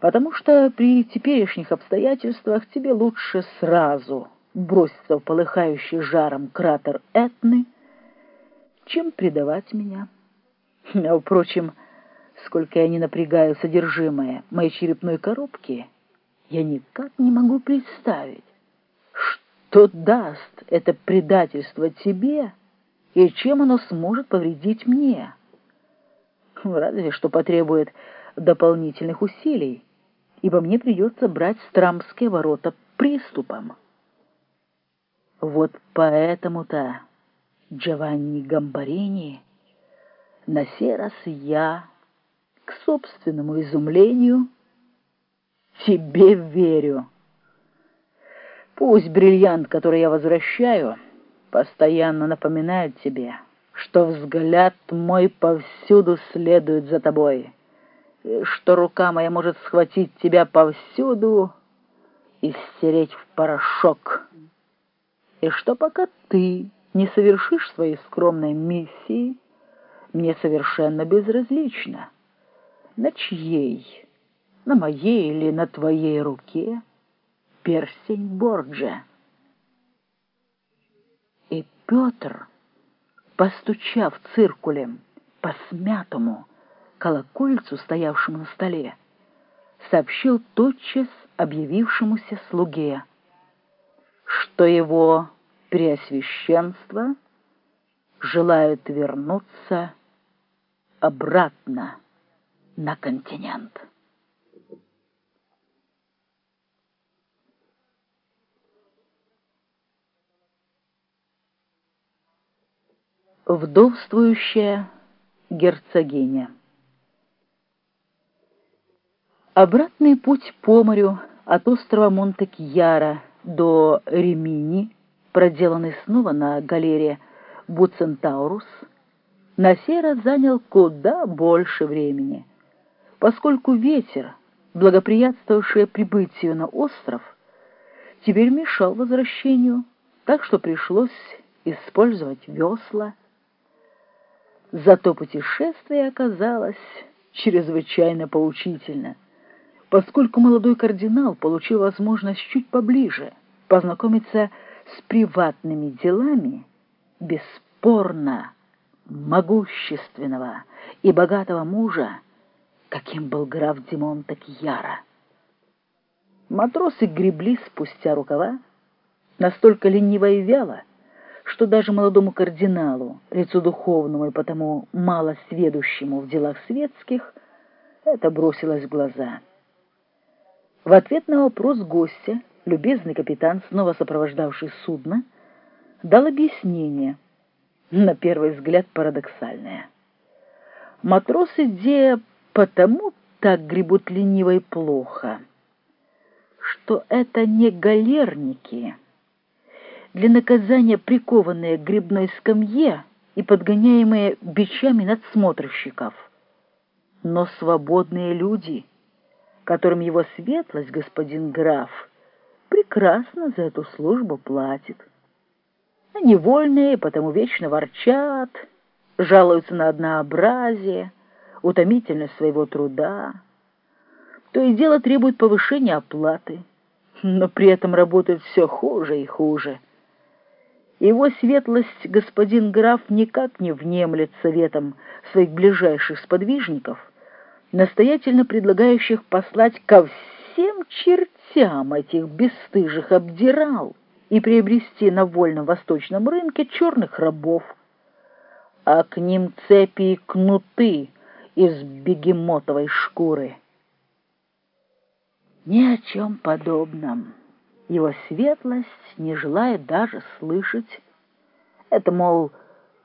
потому что при теперешних обстоятельствах тебе лучше сразу броситься в полыхающий жаром кратер Этны, чем предавать меня. А, впрочем, сколько я не напрягаю содержимое моей черепной коробки, я никак не могу представить, что даст это предательство тебе и чем оно сможет повредить мне. Разве что потребует дополнительных усилий, ибо мне придется брать Страмские ворота приступом. Вот поэтому-то, Джованни Гамбарини, на сей раз я, к собственному изумлению, тебе верю. Пусть бриллиант, который я возвращаю, постоянно напоминает тебе, что взгляд мой повсюду следует за тобой, что рука моя может схватить тебя повсюду и стереть в порошок, и что пока ты не совершишь своей скромной миссии, мне совершенно безразлично, на чьей, на моей или на твоей руке перстень Борджа. И Петр, постучав циркулем по смятому колокольцу, стоявшему на столе, сообщил тотчас объявившемуся слуге, что его преосвященство желает вернуться обратно на континент. Вдовствующая герцогиня Обратный путь по морю от острова Монте-Кьяра до Римини, проделанный снова на галере Буцентаурус, на сей раз занял куда больше времени, поскольку ветер, благоприятствовавший прибытию на остров, теперь мешал возвращению, так что пришлось использовать весла. Зато путешествие оказалось чрезвычайно поучительно, поскольку молодой кардинал получил возможность чуть поближе познакомиться с приватными делами бесспорно могущественного и богатого мужа, каким был граф Димон Такьяра. Матросы гребли спустя рукава, настолько лениво и вяло, что даже молодому кардиналу, лицу духовному и потому мало сведущему в делах светских, это бросилось в глаза. В ответ на вопрос гостя любезный капитан, снова сопровождавший судно, дал объяснение, на первый взгляд парадоксальное. Матросы где потому так гребут лениво и плохо, что это не галерники — для наказания прикованные к грибной скамье и подгоняемые бичами надсмотрщиков, но свободные люди, которым его светлость, господин граф, прекрасно за эту службу платит. Они вольные, потому вечно ворчат, жалуются на однообразие, утомительность своего труда. То и дело требует повышения оплаты, но при этом работают все хуже и хуже. Его светлость господин граф никак не внемлет советом своих ближайших сподвижников, настоятельно предлагающих послать ко всем чертям этих бесстыжих обдирал и приобрести на вольном восточном рынке черных рабов, а к ним цепи и кнуты из бегемотовой шкуры. Ни о чем подобном его светлость не желает даже слышать. Это, мол,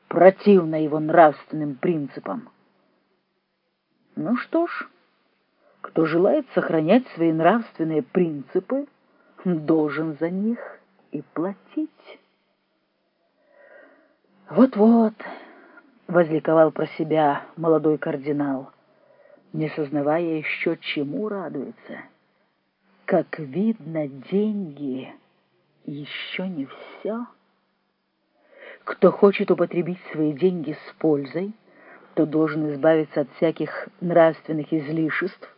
противно его нравственным принципам. Ну что ж, кто желает сохранять свои нравственные принципы, должен за них и платить. Вот-вот, возликовал про себя молодой кардинал, не сознавая еще, чему радуется — как видно, деньги еще не все. Кто хочет употребить свои деньги с пользой, то должен избавиться от всяких нравственных излишеств